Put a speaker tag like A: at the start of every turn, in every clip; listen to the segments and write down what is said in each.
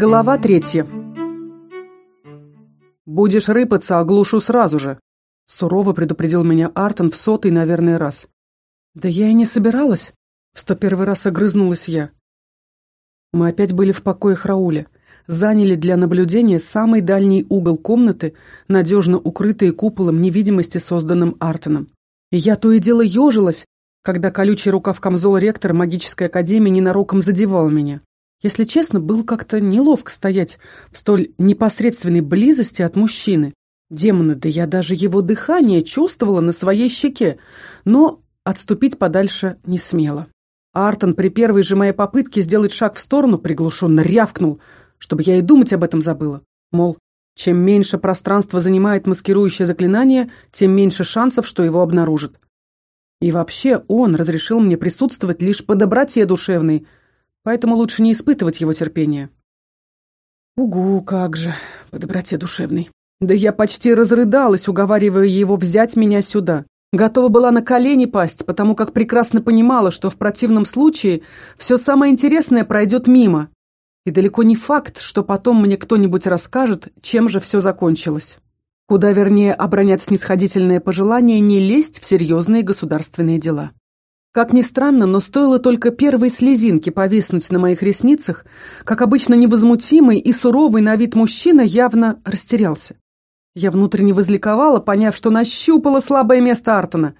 A: Глава третья. «Будешь рыпаться, оглушу сразу же», — сурово предупредил меня Артон в сотый, наверное, раз. «Да я и не собиралась», — в сто первый раз огрызнулась я. Мы опять были в покоях Рауля, заняли для наблюдения самый дальний угол комнаты, надежно укрытые куполом невидимости, созданным Артоном. И я то и дело ежилась, когда колючий рукав камзола ректора магической академии ненароком задевал меня. Если честно, было как-то неловко стоять в столь непосредственной близости от мужчины. Демона, да я даже его дыхание чувствовала на своей щеке, но отступить подальше не смела. Артон при первой же моей попытке сделать шаг в сторону приглушенно рявкнул, чтобы я и думать об этом забыла. Мол, чем меньше пространства занимает маскирующее заклинание, тем меньше шансов, что его обнаружат. И вообще он разрешил мне присутствовать лишь по доброте душевной, поэтому лучше не испытывать его терпения. Угу, как же, по доброте душевной. Да я почти разрыдалась, уговаривая его взять меня сюда. Готова была на колени пасть, потому как прекрасно понимала, что в противном случае все самое интересное пройдет мимо. И далеко не факт, что потом мне кто-нибудь расскажет, чем же все закончилось. Куда вернее обронять снисходительное пожелание не лезть в серьезные государственные дела. Как ни странно, но стоило только первой слезинке повиснуть на моих ресницах, как обычно невозмутимый и суровый на вид мужчина явно растерялся. Я внутренне возликовала, поняв, что нащупала слабое место Артона.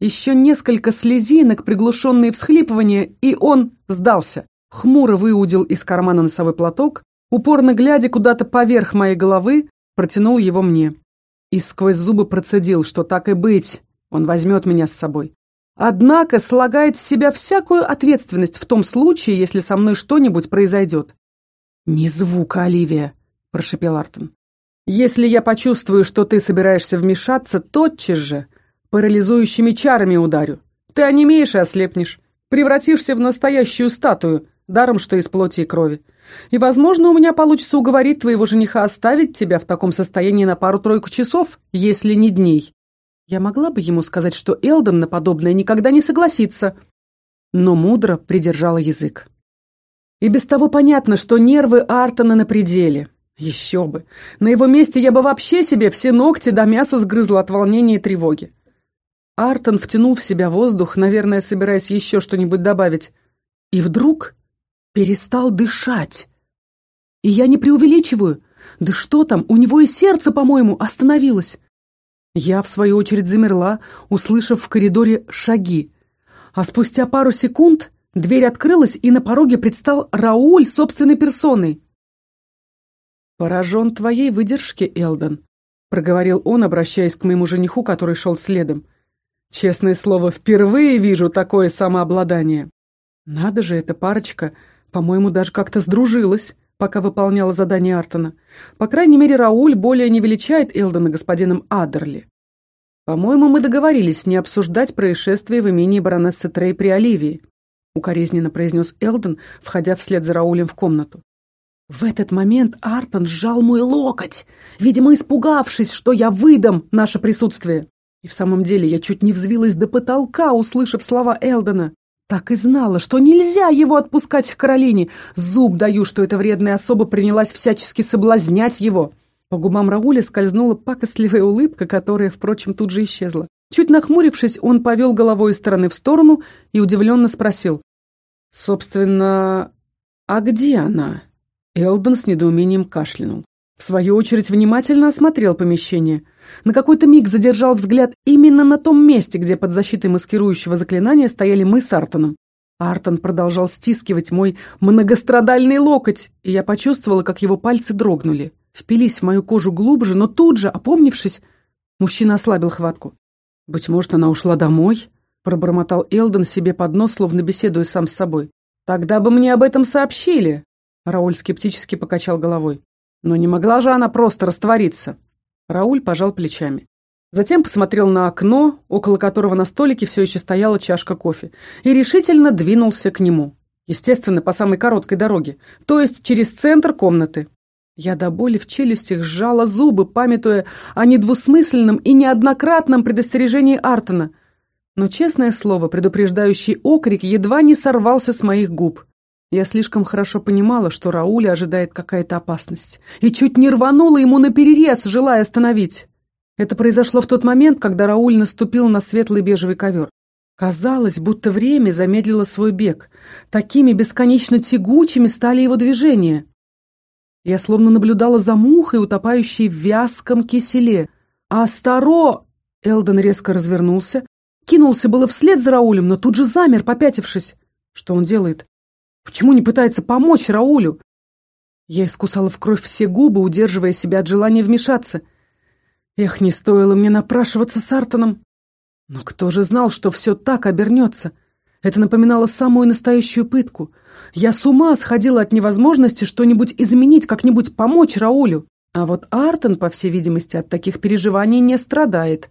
A: Еще несколько слезинок, приглушенные всхлипывания, и он сдался. Хмуро выудил из кармана носовой платок, упорно глядя куда-то поверх моей головы, протянул его мне. И сквозь зубы процедил, что так и быть, он возьмет меня с собой. Однако слагает с себя всякую ответственность в том случае, если со мной что-нибудь произойдет. «Ни звука, Оливия!» – прошепел Артон. «Если я почувствую, что ты собираешься вмешаться, тотчас же парализующими чарами ударю. Ты онемеешь и ослепнешь, превратишься в настоящую статую, даром что из плоти и крови. И, возможно, у меня получится уговорить твоего жениха оставить тебя в таком состоянии на пару-тройку часов, если не дней. Я могла бы ему сказать, что Элдон на подобное никогда не согласится, но мудро придержала язык. И без того понятно, что нервы Артона на пределе. Еще бы. На его месте я бы вообще себе все ногти до мяса сгрызла от волнения и тревоги. Артон втянул в себя воздух, наверное, собираясь еще что-нибудь добавить. И вдруг перестал дышать. И я не преувеличиваю. Да что там, у него и сердце, по-моему, остановилось. Я, в свою очередь, замерла, услышав в коридоре шаги. А спустя пару секунд дверь открылась, и на пороге предстал Рауль собственной персоной. «Поражен твоей выдержке, Элдон», — проговорил он, обращаясь к моему жениху, который шел следом. «Честное слово, впервые вижу такое самообладание. Надо же, эта парочка, по-моему, даже как-то сдружилась» пока выполняла задание Артона. По крайней мере, Рауль более не величает Элдона господином Адерли. «По-моему, мы договорились не обсуждать происшествие в имении баронессы Трей при Оливии», укоризненно произнес Элдон, входя вслед за Раулем в комнату. В этот момент Артон сжал мой локоть, видимо, испугавшись, что я выдам наше присутствие. И в самом деле я чуть не взвилась до потолка, услышав слова Элдона. Так и знала, что нельзя его отпускать к Каролине. Зуб даю, что эта вредная особа принялась всячески соблазнять его. По губам Рауля скользнула пакостливая улыбка, которая, впрочем, тут же исчезла. Чуть нахмурившись, он повел головой из стороны в сторону и удивленно спросил. «Собственно, а где она?» Элдон с недоумением кашлянул. В свою очередь внимательно осмотрел помещение. На какой-то миг задержал взгляд именно на том месте, где под защитой маскирующего заклинания стояли мы с Артоном. Артон продолжал стискивать мой многострадальный локоть, и я почувствовала, как его пальцы дрогнули. Впились в мою кожу глубже, но тут же, опомнившись, мужчина ослабил хватку. «Быть может, она ушла домой?» — пробормотал Элдон себе под нос, словно беседуя сам с собой. «Тогда бы мне об этом сообщили!» Рауль скептически покачал головой. Но не могла же она просто раствориться. Рауль пожал плечами. Затем посмотрел на окно, около которого на столике все еще стояла чашка кофе, и решительно двинулся к нему. Естественно, по самой короткой дороге, то есть через центр комнаты. Я до боли в челюстях сжала зубы, памятуя о недвусмысленном и неоднократном предостережении Артона. Но, честное слово, предупреждающий окрик едва не сорвался с моих губ. Я слишком хорошо понимала, что Рауля ожидает какая-то опасность, и чуть не рванула ему на перерез, желая остановить. Это произошло в тот момент, когда Рауль наступил на светлый бежевый ковер. Казалось, будто время замедлило свой бег. Такими бесконечно тягучими стали его движения. Я словно наблюдала за мухой, утопающей в вязком киселе. «Астаро!» Элден резко развернулся, кинулся было вслед за Раулем, но тут же замер, попятившись. Что он делает? Почему не пытается помочь Раулю? Я искусала в кровь все губы, удерживая себя от желания вмешаться. Эх, не стоило мне напрашиваться с Артоном. Но кто же знал, что все так обернется? Это напоминало самую настоящую пытку. Я с ума сходила от невозможности что-нибудь изменить, как-нибудь помочь Раулю. А вот Артон, по всей видимости, от таких переживаний не страдает.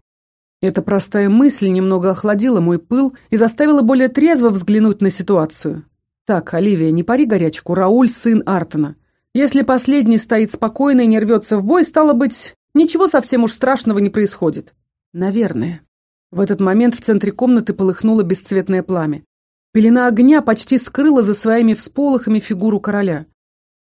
A: Эта простая мысль немного охладила мой пыл и заставила более трезво взглянуть на ситуацию. Так, Оливия, не пари горячку, Рауль сын Артона. Если последний стоит спокойно и не рвется в бой, стало быть, ничего совсем уж страшного не происходит. Наверное. В этот момент в центре комнаты полыхнуло бесцветное пламя. Пелена огня почти скрыла за своими всполохами фигуру короля.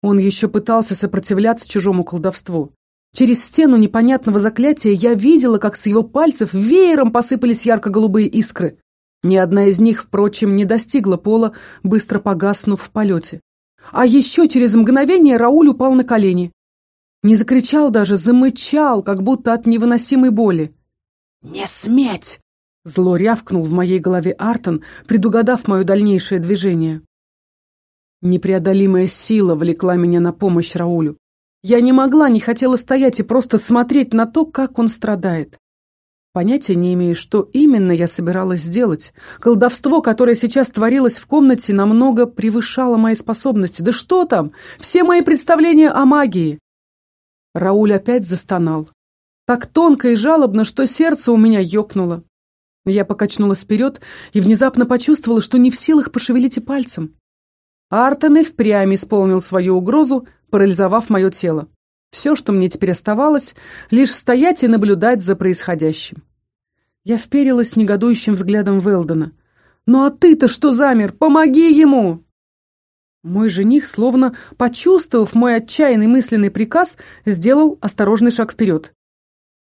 A: Он еще пытался сопротивляться чужому колдовству. Через стену непонятного заклятия я видела, как с его пальцев веером посыпались ярко-голубые искры. Ни одна из них, впрочем, не достигла пола, быстро погаснув в полете. А еще через мгновение Рауль упал на колени. Не закричал даже, замычал, как будто от невыносимой боли. «Не сметь!» — зло рявкнул в моей голове Артон, предугадав мое дальнейшее движение. Непреодолимая сила влекла меня на помощь Раулю. Я не могла, не хотела стоять и просто смотреть на то, как он страдает. Понятия не имею, что именно я собиралась сделать. Колдовство, которое сейчас творилось в комнате, намного превышало мои способности. Да что там? Все мои представления о магии. Рауль опять застонал. Так тонко и жалобно, что сердце у меня ёкнуло. Я покачнулась вперед и внезапно почувствовала, что не в силах пошевелить и пальцем. Артен и впрямь исполнил свою угрозу, парализовав мое тело. Все, что мне теперь оставалось, лишь стоять и наблюдать за происходящим. Я вперилась негодующим взглядом Велдона. «Ну а ты-то что замер? Помоги ему!» Мой жених, словно почувствовав мой отчаянный мысленный приказ, сделал осторожный шаг вперед.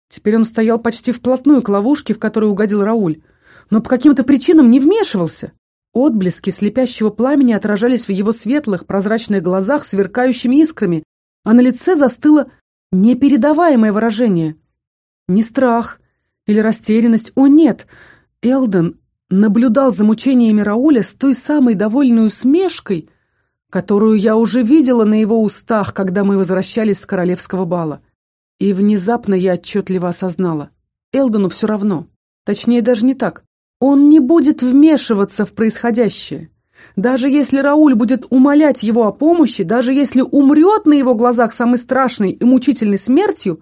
A: Теперь он стоял почти вплотную к ловушке, в которую угодил Рауль, но по каким-то причинам не вмешивался. Отблески слепящего пламени отражались в его светлых, прозрачных глазах сверкающими искрами, а на лице застыло непередаваемое выражение. Не страх или растерянность, о нет, Элден наблюдал за мучениями Рауля с той самой довольной усмешкой, которую я уже видела на его устах, когда мы возвращались с королевского бала. И внезапно я отчетливо осознала. Элдону все равно. Точнее, даже не так. Он не будет вмешиваться в происходящее. Даже если Рауль будет умолять его о помощи, даже если умрет на его глазах самой страшной и мучительной смертью,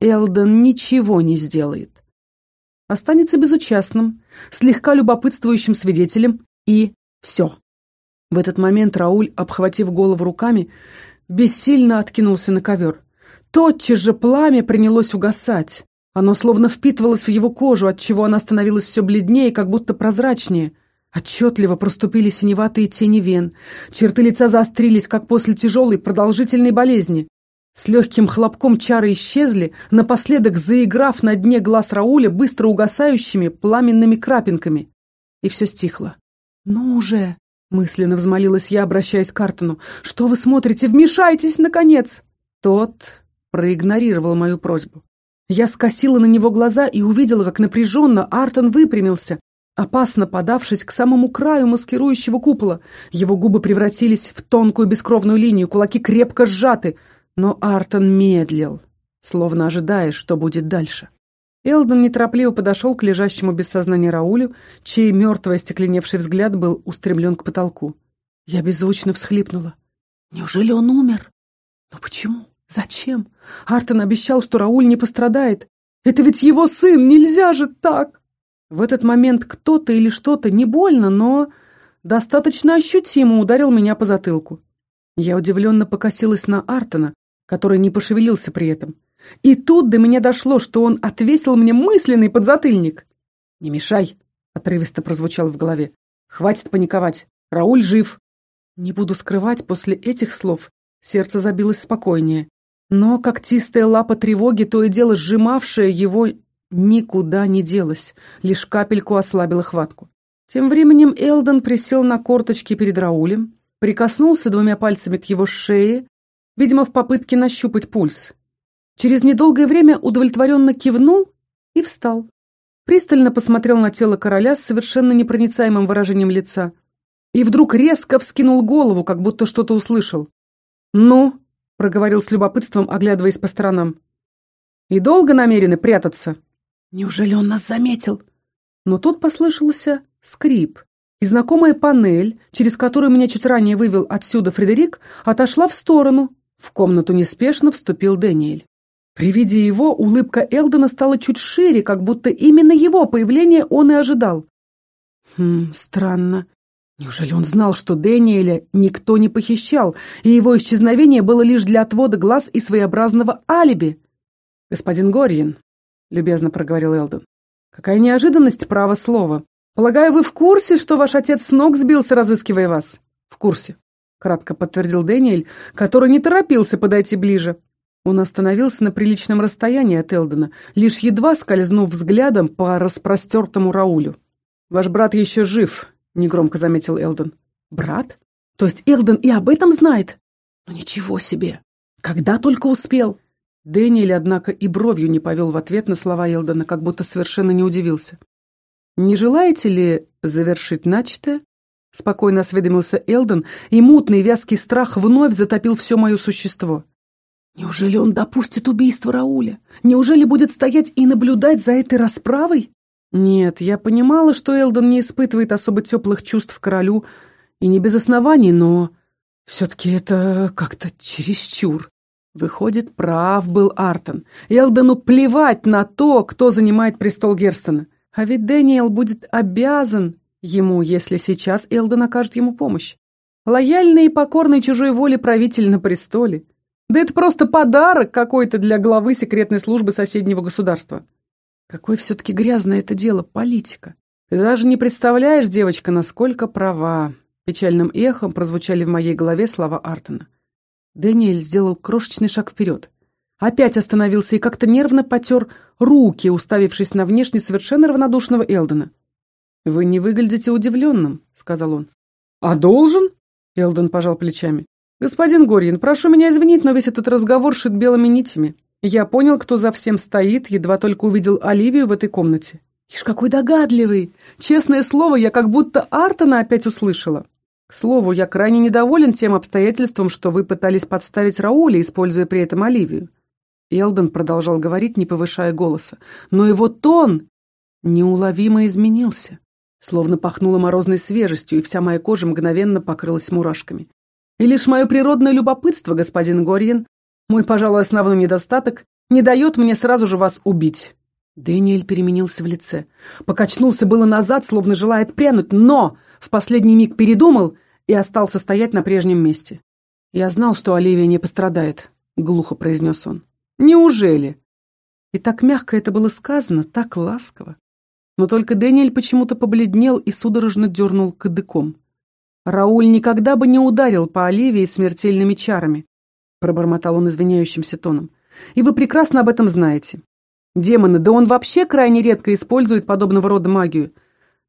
A: Элдон ничего не сделает. Останется безучастным, слегка любопытствующим свидетелем, и все. В этот момент Рауль, обхватив голову руками, бессильно откинулся на ковер. Тотчас же пламя принялось угасать. Оно словно впитывалось в его кожу, отчего она становилась все бледнее, как будто прозрачнее. Отчетливо проступили синеватые тени вен. Черты лица заострились, как после тяжелой продолжительной болезни. С легким хлопком чары исчезли, напоследок заиграв на дне глаз Рауля быстро угасающими пламенными крапинками. И все стихло. «Ну уже!» — мысленно взмолилась я, обращаясь к Артону. «Что вы смотрите? Вмешайтесь, наконец!» Тот проигнорировал мою просьбу. Я скосила на него глаза и увидела, как напряженно Артон выпрямился, опасно подавшись к самому краю маскирующего купола. Его губы превратились в тонкую бескровную линию, кулаки крепко сжаты, но Артон медлил, словно ожидая, что будет дальше. Элдон неторопливо подошел к лежащему без сознания Раулю, чей мертвый остекленевший взгляд был устремлен к потолку. Я беззвучно всхлипнула. «Неужели он умер? Но почему?» Зачем? Артон обещал, что Рауль не пострадает. Это ведь его сын, нельзя же так! В этот момент кто-то или что-то не больно, но достаточно ощутимо ударил меня по затылку. Я удивленно покосилась на Артона, который не пошевелился при этом. И тут до меня дошло, что он отвесил мне мысленный подзатыльник. «Не мешай», — отрывисто прозвучал в голове. «Хватит паниковать. Рауль жив». Не буду скрывать, после этих слов сердце забилось спокойнее. Но когтистая лапа тревоги, то и дело сжимавшая его, никуда не делась, лишь капельку ослабила хватку. Тем временем Элдон присел на корточки перед Раулем, прикоснулся двумя пальцами к его шее, видимо, в попытке нащупать пульс. Через недолгое время удовлетворенно кивнул и встал. Пристально посмотрел на тело короля с совершенно непроницаемым выражением лица и вдруг резко вскинул голову, как будто что-то услышал. «Ну?» — проговорил с любопытством, оглядываясь по сторонам. «И долго намерены прятаться?» «Неужели он нас заметил?» Но тут послышался скрип, и знакомая панель, через которую меня чуть ранее вывел отсюда Фредерик, отошла в сторону. В комнату неспешно вступил Дэниэль. При виде его улыбка Элдона стала чуть шире, как будто именно его появление он и ожидал. Хм, странно. Неужели он знал, что Дэниеля никто не похищал, и его исчезновение было лишь для отвода глаз и своеобразного алиби? «Господин Горьин», — любезно проговорил Элдон, — «какая неожиданность, право слова. Полагаю, вы в курсе, что ваш отец с ног сбился, разыскивая вас?» «В курсе», — кратко подтвердил Дэниэль, который не торопился подойти ближе. Он остановился на приличном расстоянии от Элдена, лишь едва скользнув взглядом по распростертому Раулю. «Ваш брат еще жив», — негромко заметил Элден. «Брат? То есть Элден и об этом знает? Ну ничего себе! Когда только успел!» Дэниэль, однако, и бровью не повел в ответ на слова Элдена, как будто совершенно не удивился. «Не желаете ли завершить начатое?» Спокойно осведомился Элден, и мутный вязкий страх вновь затопил все мое существо. Неужели он допустит убийство Рауля? Неужели будет стоять и наблюдать за этой расправой? Нет, я понимала, что Элдон не испытывает особо теплых чувств к королю, и не без оснований, но все-таки это как-то чересчур. Выходит, прав был Артон. Элдону плевать на то, кто занимает престол Герстона. А ведь Дэниел будет обязан ему, если сейчас Элдон окажет ему помощь. Лояльный и покорный чужой воле правитель на престоле. Да это просто подарок какой-то для главы секретной службы соседнего государства. Какое все-таки грязное это дело, политика. Ты даже не представляешь, девочка, насколько права. Печальным эхом прозвучали в моей голове слова Артона. Дэниэль сделал крошечный шаг вперед. Опять остановился и как-то нервно потер руки, уставившись на внешне совершенно равнодушного Элдена. «Вы не выглядите удивленным», — сказал он. «А должен?» — Элден пожал плечами. «Господин Горьин, прошу меня извинить, но весь этот разговор шит белыми нитями. Я понял, кто за всем стоит, едва только увидел Оливию в этой комнате. Ишь, какой догадливый! Честное слово, я как будто Артона опять услышала. К слову, я крайне недоволен тем обстоятельством, что вы пытались подставить Рауля, используя при этом Оливию». Элден продолжал говорить, не повышая голоса, но его тон неуловимо изменился. Словно пахнуло морозной свежестью, и вся моя кожа мгновенно покрылась мурашками. И лишь мое природное любопытство, господин Горьин, мой, пожалуй, основной недостаток, не дает мне сразу же вас убить». Дэниэль переменился в лице. Покачнулся было назад, словно желая отпрянуть, но в последний миг передумал и остался стоять на прежнем месте. «Я знал, что Оливия не пострадает», — глухо произнес он. «Неужели?» И так мягко это было сказано, так ласково. Но только Дэниэль почему-то побледнел и судорожно дернул кадыком. Рауль никогда бы не ударил по Оливии смертельными чарами, пробормотал он извиняющимся тоном. И вы прекрасно об этом знаете. Демоны, да он вообще крайне редко использует подобного рода магию.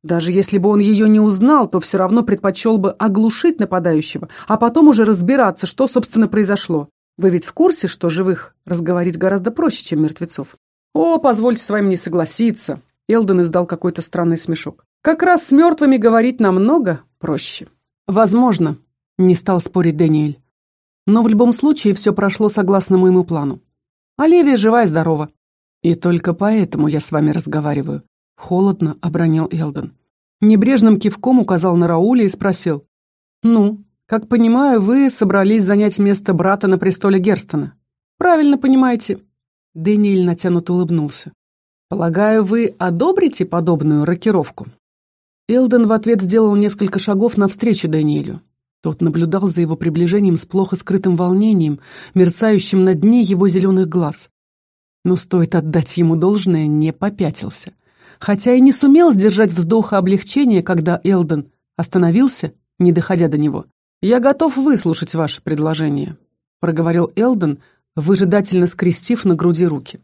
A: Даже если бы он ее не узнал, то все равно предпочел бы оглушить нападающего, а потом уже разбираться, что, собственно, произошло. Вы ведь в курсе, что живых разговорить гораздо проще, чем мертвецов? О, позвольте с вами не согласиться. Элден издал какой-то странный смешок. Как раз с мертвыми говорить намного проще. «Возможно», — не стал спорить Дэниэль. «Но в любом случае все прошло согласно моему плану. Оливия жива и здорова. И только поэтому я с вами разговариваю», — холодно обронил Элден. Небрежным кивком указал на Рауля и спросил. «Ну, как понимаю, вы собрались занять место брата на престоле Герстона. Правильно понимаете?» Дэниэль натянуто улыбнулся. «Полагаю, вы одобрите подобную рокировку?» Элден в ответ сделал несколько шагов навстречу Даниэлю. Тот наблюдал за его приближением с плохо скрытым волнением, мерцающим на дне его зеленых глаз. Но стоит отдать ему должное, не попятился. Хотя и не сумел сдержать вздоха облегчения, когда Элден остановился, не доходя до него. «Я готов выслушать ваше предложение», — проговорил Элден, выжидательно скрестив на груди руки.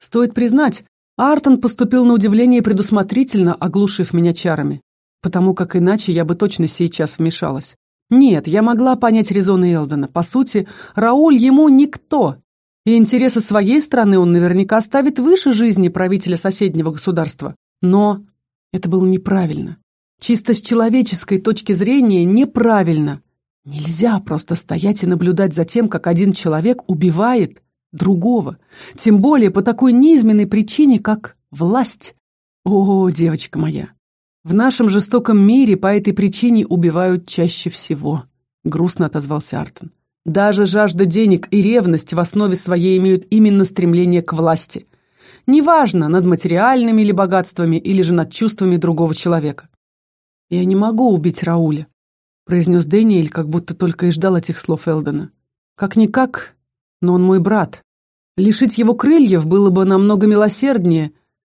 A: «Стоит признать, Артон поступил на удивление предусмотрительно, оглушив меня чарами, потому как иначе я бы точно сейчас вмешалась. Нет, я могла понять резоны Элдена. По сути, Рауль ему никто, и интересы своей страны он наверняка ставит выше жизни правителя соседнего государства. Но это было неправильно. Чисто с человеческой точки зрения неправильно. Нельзя просто стоять и наблюдать за тем, как один человек убивает другого. Тем более по такой неизменной причине, как власть. О, девочка моя, в нашем жестоком мире по этой причине убивают чаще всего, грустно отозвался Артон. Даже жажда денег и ревность в основе своей имеют именно стремление к власти. Неважно, над материальными или богатствами, или же над чувствами другого человека. Я не могу убить Рауля произнес Дэниэль, как будто только и ждал этих слов Элдена. «Как-никак, но он мой брат. Лишить его крыльев было бы намного милосерднее,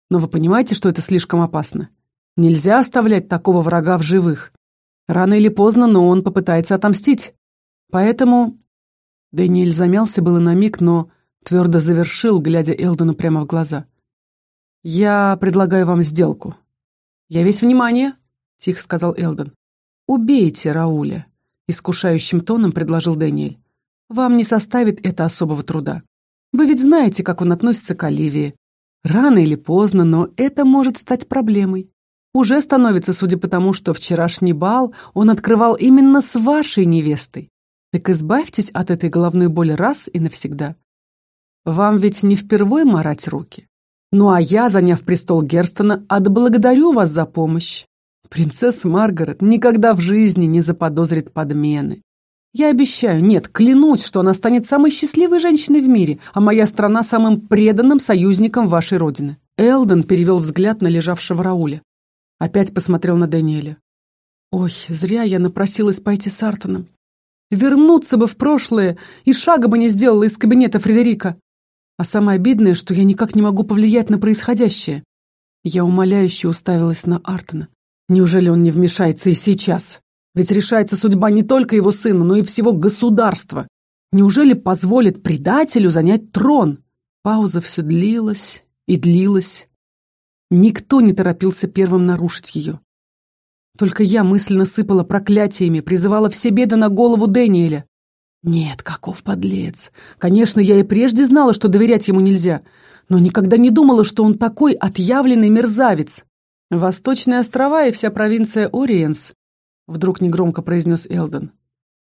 A: но вы понимаете, что это слишком опасно. Нельзя оставлять такого врага в живых. Рано или поздно, но он попытается отомстить. Поэтому...» Дэниэль замялся было на миг, но твердо завершил, глядя Элдену прямо в глаза. «Я предлагаю вам сделку». «Я весь внимание», — тихо сказал Элден. «Убейте Рауля», — искушающим тоном предложил Дэниэль. «Вам не составит это особого труда. Вы ведь знаете, как он относится к Оливии. Рано или поздно, но это может стать проблемой. Уже становится, судя по тому, что вчерашний бал он открывал именно с вашей невестой. Так избавьтесь от этой головной боли раз и навсегда. Вам ведь не впервой марать руки. Ну а я, заняв престол Герстона, отблагодарю вас за помощь. Принцесса Маргарет никогда в жизни не заподозрит подмены. Я обещаю, нет, клянусь, что она станет самой счастливой женщиной в мире, а моя страна самым преданным союзником вашей родины. Элден перевел взгляд на лежавшего Рауля. Опять посмотрел на Даниэля. Ой, зря я напросилась пойти с Артоном. Вернуться бы в прошлое и шага бы не сделала из кабинета Фредерика. А самое обидное, что я никак не могу повлиять на происходящее. Я умоляюще уставилась на Артона. Неужели он не вмешается и сейчас? Ведь решается судьба не только его сына, но и всего государства. Неужели позволит предателю занять трон? Пауза все длилась и длилась. Никто не торопился первым нарушить ее. Только я мысленно сыпала проклятиями, призывала все беды на голову Дэниеля. Нет, каков подлец. Конечно, я и прежде знала, что доверять ему нельзя, но никогда не думала, что он такой отъявленный мерзавец. «Восточные острова и вся провинция Ориенс», — вдруг негромко произнес Элден.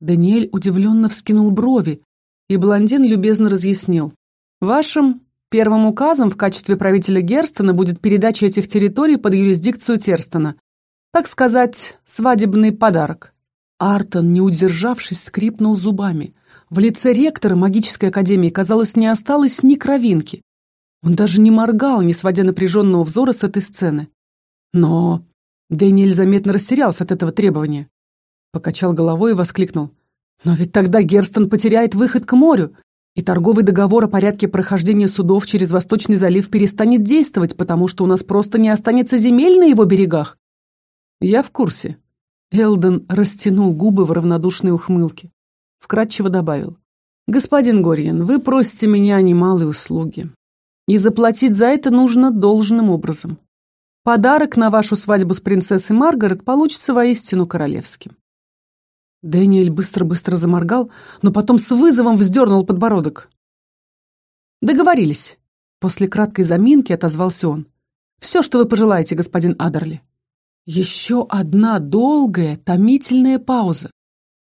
A: Даниэль удивленно вскинул брови, и блондин любезно разъяснил. «Вашим первым указом в качестве правителя Герстона будет передача этих территорий под юрисдикцию Терстона. Так сказать, свадебный подарок». Артон, не удержавшись, скрипнул зубами. В лице ректора магической академии, казалось, не осталось ни кровинки. Он даже не моргал, не сводя напряженного взора с этой сцены. Но... Дэниэль заметно растерялся от этого требования. Покачал головой и воскликнул. Но ведь тогда Герстон потеряет выход к морю, и торговый договор о порядке прохождения судов через Восточный залив перестанет действовать, потому что у нас просто не останется земель на его берегах. Я в курсе. Элден растянул губы в равнодушной ухмылке. Вкратчиво добавил. «Господин Горьян, вы просите меня о немалой услуги. И заплатить за это нужно должным образом. Подарок на вашу свадьбу с принцессой Маргарет получится воистину королевским. Дэниэль быстро-быстро заморгал, но потом с вызовом вздернул подбородок. «Договорились», — после краткой заминки отозвался он. «Все, что вы пожелаете, господин Адерли». Еще одна долгая, томительная пауза.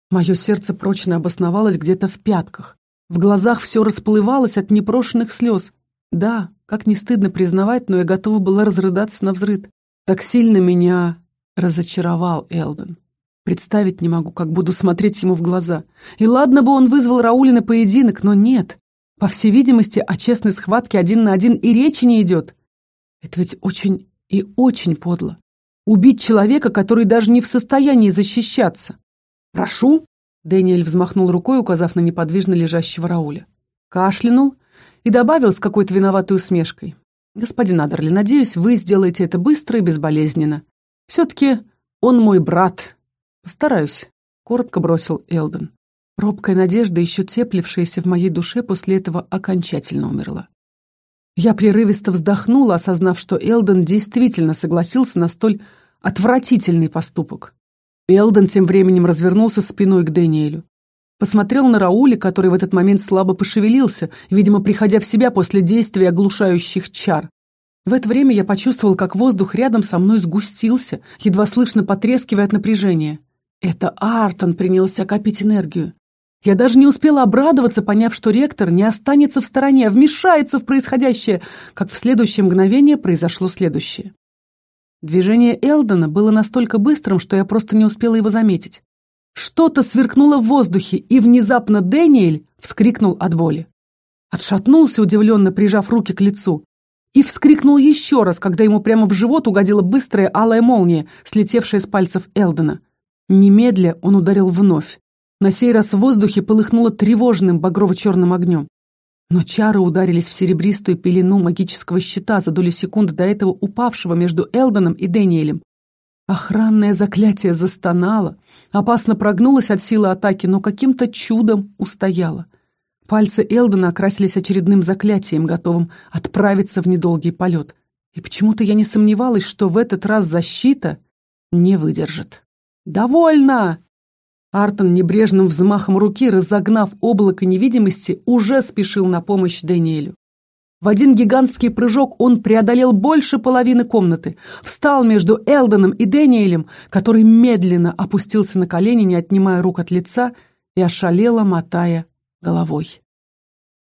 A: Мое сердце прочно обосновалось где-то в пятках. В глазах все расплывалось от непрошенных слез. Да, как не стыдно признавать, но я готова была разрыдаться на взрыд. Так сильно меня разочаровал Элден. Представить не могу, как буду смотреть ему в глаза. И ладно бы он вызвал Рауля на поединок, но нет. По всей видимости, о честной схватке один на один и речи не идет. Это ведь очень и очень подло. Убить человека, который даже не в состоянии защищаться. «Прошу!» — Дэниэль взмахнул рукой, указав на неподвижно лежащего Рауля. Кашлянул и добавил с какой-то виноватой усмешкой. «Господин Адерли, надеюсь, вы сделаете это быстро и безболезненно. Все-таки он мой брат. Постараюсь», — коротко бросил Элден. Робкая надежда, еще теплившаяся в моей душе, после этого окончательно умерла. Я прерывисто вздохнула, осознав, что Элден действительно согласился на столь отвратительный поступок. Элден тем временем развернулся спиной к Дэниелю. Посмотрел на Рауля, который в этот момент слабо пошевелился, видимо, приходя в себя после действия оглушающих чар. В это время я почувствовал, как воздух рядом со мной сгустился, едва слышно потрескивая от напряжения. Это Артон принялся копить энергию. Я даже не успела обрадоваться, поняв, что ректор не останется в стороне, а вмешается в происходящее, как в следующее мгновение произошло следующее. Движение Элдона было настолько быстрым, что я просто не успела его заметить. Что-то сверкнуло в воздухе, и внезапно Дэниэль вскрикнул от боли. Отшатнулся, удивленно прижав руки к лицу, и вскрикнул еще раз, когда ему прямо в живот угодила быстрая алая молния, слетевшая с пальцев Элдона. Немедля он ударил вновь. На сей раз в воздухе полыхнуло тревожным багрово-черным огнем. Но чары ударились в серебристую пелену магического щита за долю секунды до этого упавшего между Элдоном и Дэниелем. Охранное заклятие застонало, опасно прогнулось от силы атаки, но каким-то чудом устояло. Пальцы Элдона окрасились очередным заклятием, готовым отправиться в недолгий полет. И почему-то я не сомневалась, что в этот раз защита не выдержит. «Довольно!» Артон небрежным взмахом руки, разогнав облако невидимости, уже спешил на помощь Дэниелю. В один гигантский прыжок он преодолел больше половины комнаты, встал между Элдоном и Дэниелем, который медленно опустился на колени, не отнимая рук от лица, и ошалело мотая головой.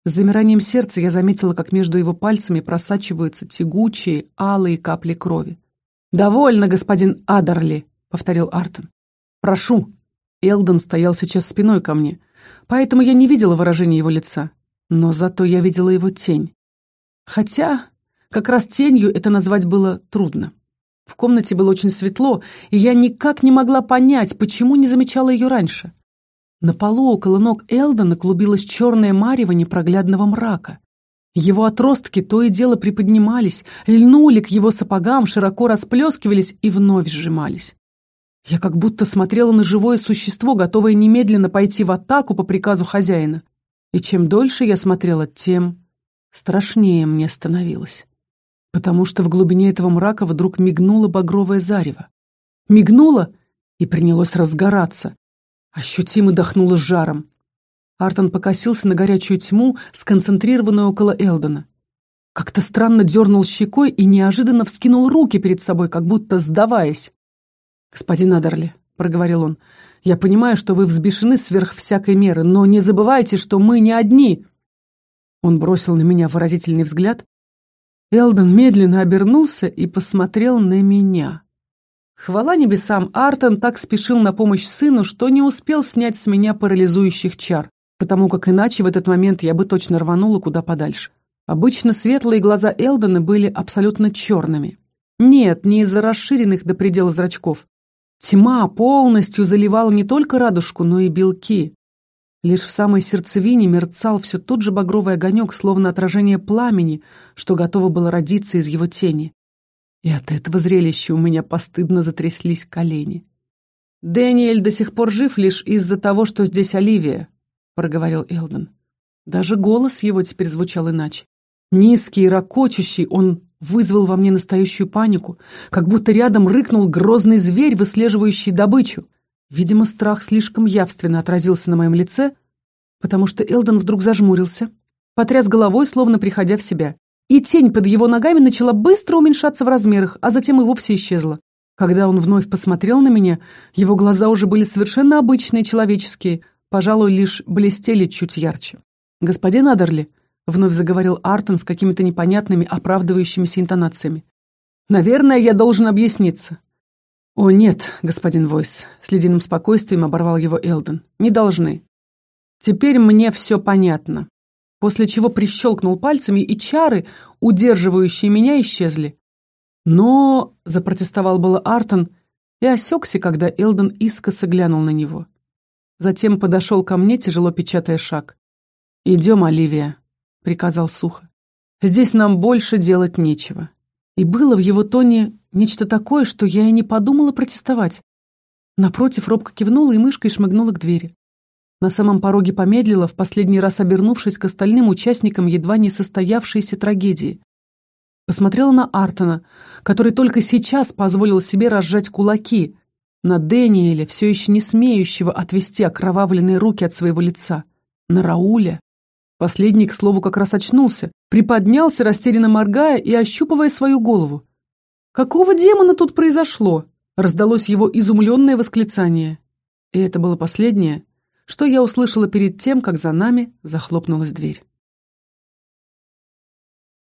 A: С замиранием сердца я заметила, как между его пальцами просачиваются тягучие, алые капли крови. «Довольно, господин Адерли», — повторил Артон. «Прошу». Элдон стоял сейчас спиной ко мне, поэтому я не видела выражения его лица. Но зато я видела его тень. Хотя, как раз тенью это назвать было трудно. В комнате было очень светло, и я никак не могла понять, почему не замечала ее раньше. На полу около ног Элдона клубилась черная марево непроглядного мрака. Его отростки то и дело приподнимались, льнули к его сапогам, широко расплескивались и вновь сжимались. Я как будто смотрела на живое существо, готовое немедленно пойти в атаку по приказу хозяина. И чем дольше я смотрела, тем страшнее мне становилось. Потому что в глубине этого мрака вдруг мигнуло багровое зарево. Мигнуло и принялось разгораться. Ощутимо дохнуло жаром. Артон покосился на горячую тьму, сконцентрированную около Элдона. Как-то странно дернул щекой и неожиданно вскинул руки перед собой, как будто сдаваясь. «Господин Адерли», — проговорил он, — «я понимаю, что вы взбешены сверх всякой меры, но не забывайте, что мы не одни». Он бросил на меня выразительный взгляд. Элдон медленно обернулся и посмотрел на меня. Хвала небесам, Артон так спешил на помощь сыну, что не успел снять с меня парализующих чар, потому как иначе в этот момент я бы точно рванула куда подальше. Обычно светлые глаза Элдона были абсолютно черными. Нет, не из-за расширенных до предела зрачков. Тьма полностью заливала не только радужку, но и белки. Лишь в самой сердцевине мерцал все тот же багровый огонек, словно отражение пламени, что готово было родиться из его тени. И от этого зрелища у меня постыдно затряслись колени. «Дэниэль до сих пор жив лишь из-за того, что здесь Оливия», — проговорил Элден. Даже голос его теперь звучал иначе. Низкий и ракочущий, он вызвал во мне настоящую панику, как будто рядом рыкнул грозный зверь, выслеживающий добычу. Видимо, страх слишком явственно отразился на моем лице, потому что Элден вдруг зажмурился, потряс головой, словно приходя в себя. И тень под его ногами начала быстро уменьшаться в размерах, а затем и вовсе исчезла. Когда он вновь посмотрел на меня, его глаза уже были совершенно обычные, человеческие, пожалуй, лишь блестели чуть ярче. «Господин Адерли», — вновь заговорил Артон с какими-то непонятными, оправдывающимися интонациями. «Наверное, я должен объясниться». «О, нет, господин Войс», — с ледяным спокойствием оборвал его Элден. «Не должны. Теперь мне все понятно». После чего прищелкнул пальцами, и чары, удерживающие меня, исчезли. «Но...» — запротестовал было Артон, и осекся, когда Элден искоса глянул на него. Затем подошел ко мне, тяжело печатая шаг. «Идем, Оливия», приказал сухо. «Здесь нам больше делать нечего». И было в его тоне нечто такое, что я и не подумала протестовать. Напротив, робко кивнула и мышкой шмыгнула к двери. На самом пороге помедлила, в последний раз обернувшись к остальным участникам едва не состоявшейся трагедии. Посмотрела на Артона, который только сейчас позволил себе разжать кулаки, на Дэниеля, все еще не смеющего отвести окровавленные руки от своего лица, на Рауля. Последний, к слову, как раз очнулся, приподнялся, растерянно моргая и ощупывая свою голову. «Какого демона тут произошло?» — раздалось его изумленное восклицание. И это было последнее, что я услышала перед тем, как за нами захлопнулась дверь.